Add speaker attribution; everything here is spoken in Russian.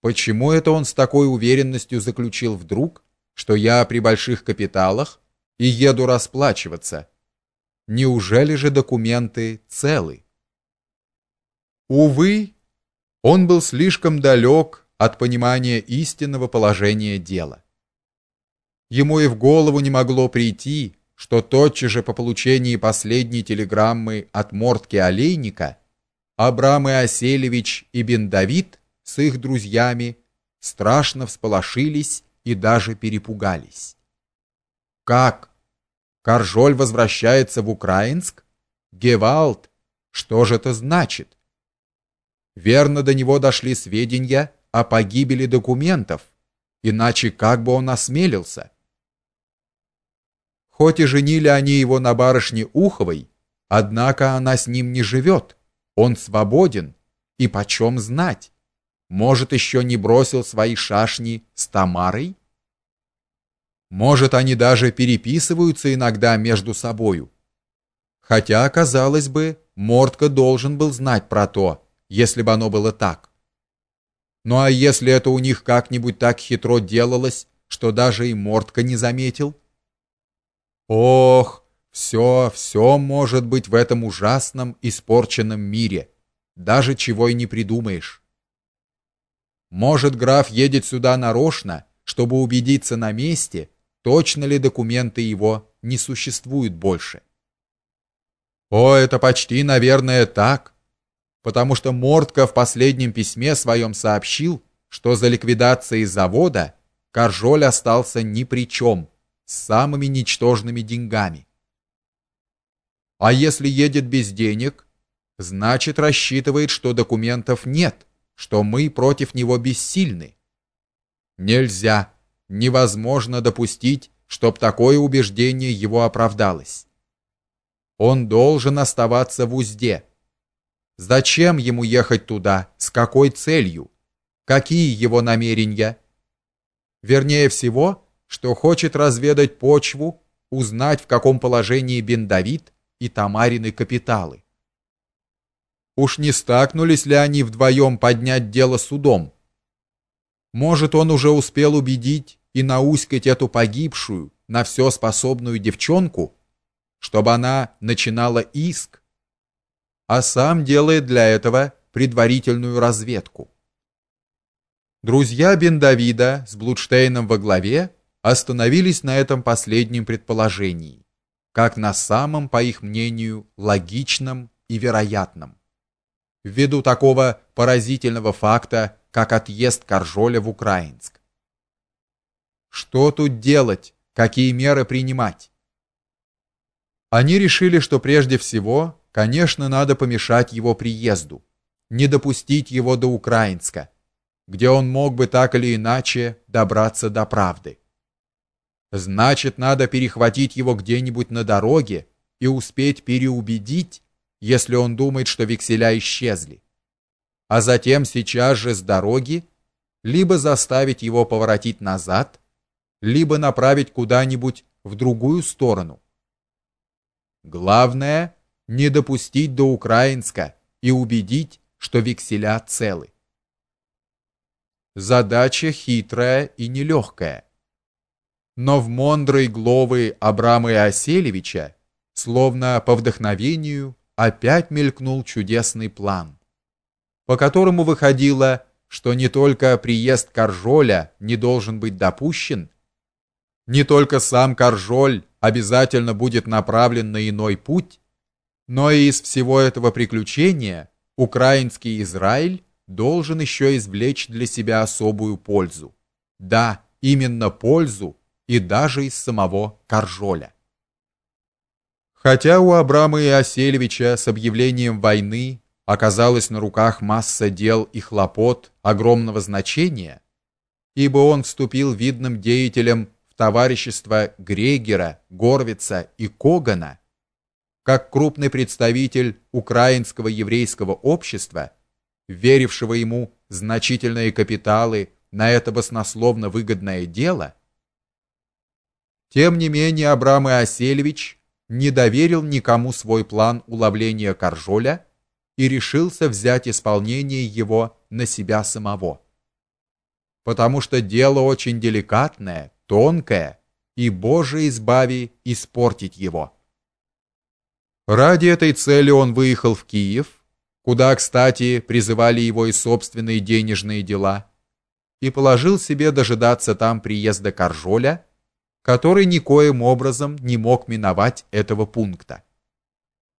Speaker 1: Почему это он с такой уверенностью заключил вдруг, что я при больших капиталах и еду расплачиваться? Неужели же документы целы? Увы, он был слишком далек от понимания истинного положения дела. Ему и в голову не могло прийти, что тотчас же по получении последней телеграммы от Мортки Олейника Абрам Иоселевич и Бен Давид с их друзьями страшно всполошились и даже перепугались. Как? Каржоль возвращается в Украинск? Гевалд? Что же это значит? Верно до него дошли сведения о погибели документов, иначе как бы он осмелился? Хоть и женили они его на барышне Уховой, однако она с ним не живет. Он свободен, и почем знать? Может, еще не бросил свои шашни с Тамарой? Может, они даже переписываются иногда между собою. Хотя, казалось бы, Мортко должен был знать про то, если бы оно было так. Ну а если это у них как-нибудь так хитро делалось, что даже и Мортко не заметил? Ох, все, все может быть в этом ужасном испорченном мире. Даже чего и не придумаешь. Может, граф едет сюда нарочно, чтобы убедиться на месте, точно ли документы его не существуют больше. О, это почти, наверное, так, потому что Мортко в последнем письме своем сообщил, что за ликвидацией завода Каржоль остался ни при чем, с самыми ничтожными деньгами. А если едет без денег, значит рассчитывает, что документов нет что мы против него бессильны. Нельзя, невозможно допустить, чтоб такое убеждение его оправдалось. Он должен оставаться в узде. Зачем ему ехать туда? С какой целью? Какие его намерения? Вернее всего, что хочет разведать почву, узнать, в каком положении Бен Давид и Тамарины капиталы. Уж не стакнулись ли они вдвоем поднять дело судом? Может, он уже успел убедить и науськать эту погибшую, на все способную девчонку, чтобы она начинала иск, а сам делает для этого предварительную разведку. Друзья Бен Давида с Блудштейном во главе остановились на этом последнем предположении, как на самом, по их мнению, логичном и вероятном ввиду такого поразительного факта, как отъезд Каржоля в Украинск. Что тут делать? Какие меры принимать? Они решили, что прежде всего, конечно, надо помешать его приезду, не допустить его до Украинска, где он мог бы так или иначе добраться до правды. Значит, надо перехватить его где-нибудь на дороге и успеть переубедить, если он думает, что векселя исчезли, а затем сейчас же с дороги либо заставить его поворотить назад, либо направить куда-нибудь в другую сторону. Главное не допустить до Украинска и убедить, что векселя целы. Задача хитрая и нелегкая. Но в мондрой главы Абрама Иоселевича, словно по вдохновению, опять мелькнул чудесный план, по которому выходило, что не только приезд Каржоля не должен быть допущен, не только сам Каржоль обязательно будет направлен на иной путь, но и из всего этого приключения украинский Израиль должен еще извлечь для себя особую пользу. Да, именно пользу и даже из самого Каржоля. Хотя у Абрама Иоселевича с объявлением войны оказалась на руках масса дел и хлопот огромного значения, ибо он вступил видным деятелем в товарищество Грегера, Горвица и Когана, как крупный представитель украинского еврейского общества, верившего ему значительные капиталы на это баснословно выгодное дело, тем не менее Абрам Иоселевич не доверил никому свой план уловления Каржоля и решился взять исполнение его на себя самого. потому что дело очень деликатное, тонкое, и, Боже, избави испортить его. Ради этой цели он выехал в Киев, куда, кстати, призывали его и собственные денежные дела, и положил себе дожидаться там приезда Каржоля, который никоим образом не мог миновать этого пункта.